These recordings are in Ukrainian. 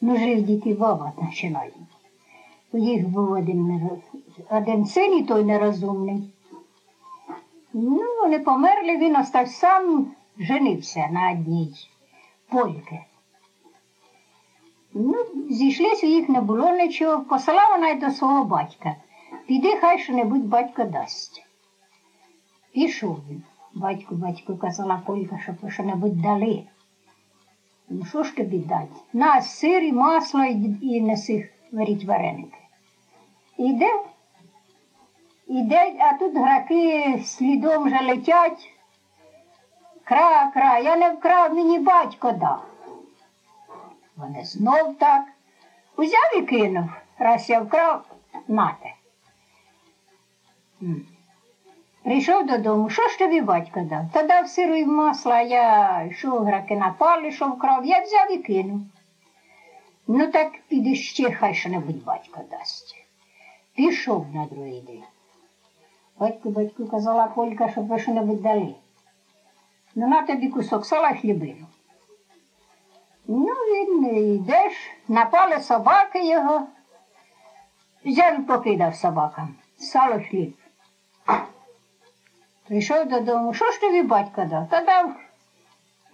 Ну, жив діти баба починають. Їх був один, нероз- один син і той нерозумний. Ну, вони померли, він остався сам, женився на одній польки. Ну, зійшлись, у їх не було нічого, послала вона й до свого батька. Піди, хай що-небудь батько дасть. Пішов він. Батьку, батьку казала Полька, щоб що-небудь дали. Ну що ж тобі дати? На сир і масло і, і неси варіть вареники. Іде, іде, а тут граки слідом вже летять. Кра, кра, я не вкрав, мені батько дав. Вони знов так. Узяв і кинув, раз я вкрав, нате. Прийшов додому, що ж тобі батько дав? Та дав сиру і масло, а я йшов граки напали, що вкрав, я взяв і кинув. Ну так піди ще, хай що-небудь батько дасть. Пішов на другий день. Батьку, батьку казала Полька, щоб ви що-небудь дали. Ну на тобі кусок сала хлібину. Ну, він йдеш, напали собаки його, взяв покидав собакам. Сало хліб. Прийшов додому, що ж тобі батько дав? Та дав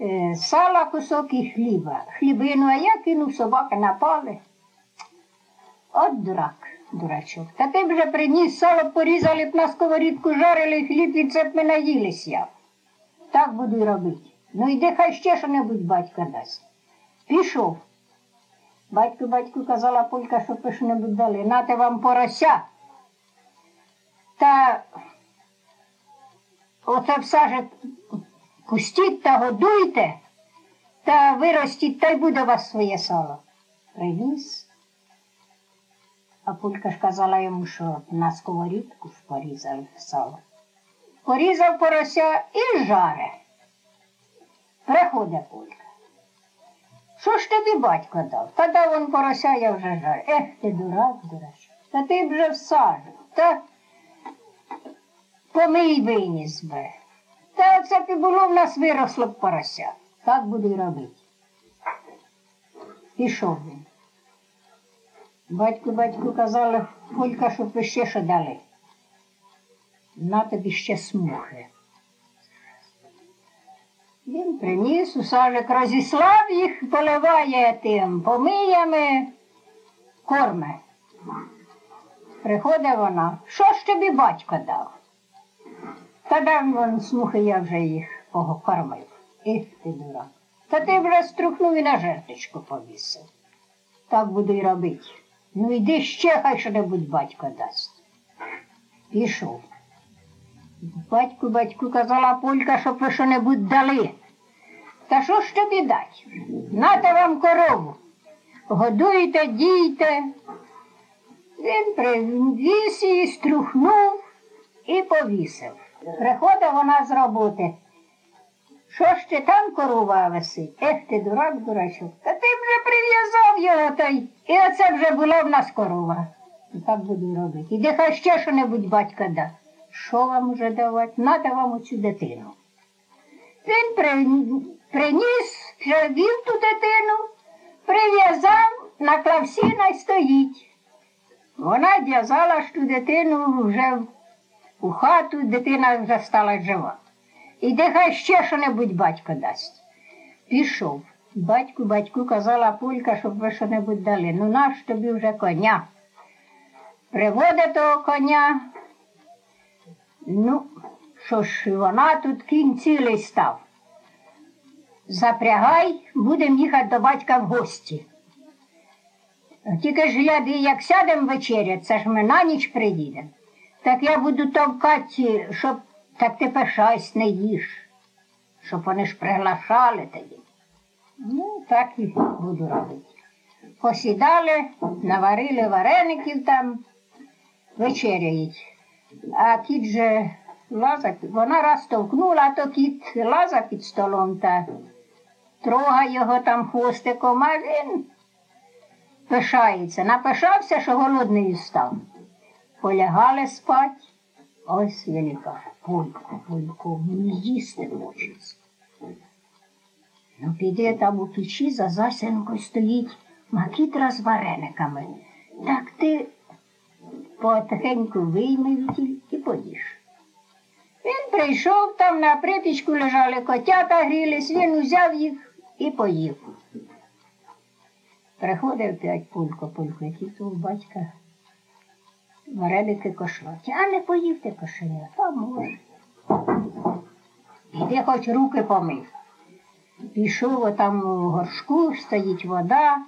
е, сала кусок і хліба. Хлібину, а я кинув собаки напали. От дурак, дурачок. Та ти б вже приніс сало, порізали б на сковорідку, жарили хліб і це б ми наїлись я. Так буду робити. Ну йди хай ще що-небудь батько дасть. Пішов. Батько, батьку казала Полька, що ви що-небудь дали. Нате вам порося. Та оце все ж пустіть та годуйте, та виростіть, та й буде у вас своє сало. Приніс. А Полька ж казала йому, що на сковорідку ж порізав сало. Порізав порося і жаре. Приходить Полька. Що ж тобі батько дав? Та дав он порося, я вже жарю. Ех ти дурак, дурачок. Та ти б вже всажив. Та помий виніс би. Та це б і було в нас виросло б порося. Так буду й робити. Пішов він. Батьку, батьку казали, Полька, щоб ви ще що дали. На тобі ще смухи. Він приніс у сажик, розіслав їх, поливає тим помиями, корме. Приходить вона, що ж тобі батько дав? Та дав він смухи, я вже їх покормив. Ех ти дурак. Та ти вже струхнув і на жерточку повісив. Так буду й робити. Ну йди ще, хай що-небудь батько дасть. Пішов. Батьку, батьку казала Полька, щоб ви що-небудь дали. Та що ж тобі дать? Нате вам корову. Годуйте, дійте. Він привіз її, струхнув і повісив. Приходить вона з роботи. Що ти там корова висить? Ех ти дурак, дурачок. Та ти вже прив'язав його та й. І оце вже була в нас корова. І так буду робити. Іди хай ще що-небудь батька да. Що вам уже давати? Нате вам оцю дитину. Він при- приніс, привів ту дитину, прив'язав, наклав сіна й стоїть. Вона в'язала ж ту дитину вже у хату, дитина вже стала жива. Іди хай ще що-небудь батько дасть. Пішов. Батьку, батьку казала пулька, щоб ви що-небудь дали. Ну наш тобі вже коня. Приводить того коня. Ну, що ж, вона тут кінь цілий став. Запрягай, будемо їхати до батька в гості. Тільки ж гляди, як сядемо вечерять, це ж ми на ніч приїдемо. Так я буду товкати, щоб так ти пишайсь, не їж, щоб вони ж приглашали тоді. Ну, так і буду робити. Посідали, наварили вареників там, вечеряють. А кіт же лаза, вона раз товкнула, а то кіт лаза під столом та трогає його там хвостиком, а він пишається. Напишався, що голодний став. Полягали спать. Ось і каже, Пулько, Пулько, мені їсти хочеться. Ну, піде там у печі за засінкою стоїть макітра з варениками. Так ти потихеньку вийми і поїж. Він прийшов, там на припічку лежали котята грілись, він узяв їх і поїв. Приходив п'ять пулько, пулько, який то у батька вареники кошлаті. А не поїв ти кошеня, та може. Іди хоч руки помив. Пішов отам у горшку, стоїть вода,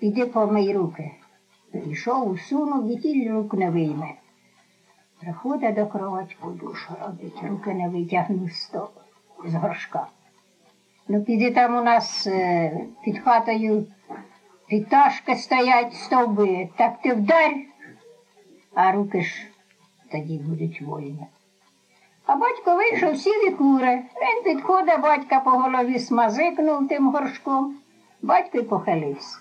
піди помий руки. Пішов, усунув, і ті рук не вийме. Приходить до кроватьку душу робить, руки не витягнув з горшка. Ну, піди там у нас е, під хатою підташки стоять стовби, так ти вдарь, а руки ж тоді будуть вольні. А батько вийшов сів і куре. Він підходить, батька по голові смазикнув тим горшком, батько й похилився.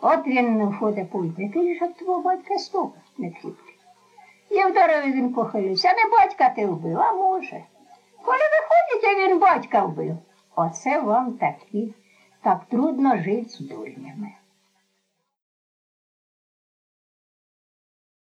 От він входить пульт, який ж твого батька стоп не кріпкий. І вдарив він похилився. А Не батька ти вбив, а може. Коли виходите, він батька вбив. Оце вам такі, так трудно жити з дурнями.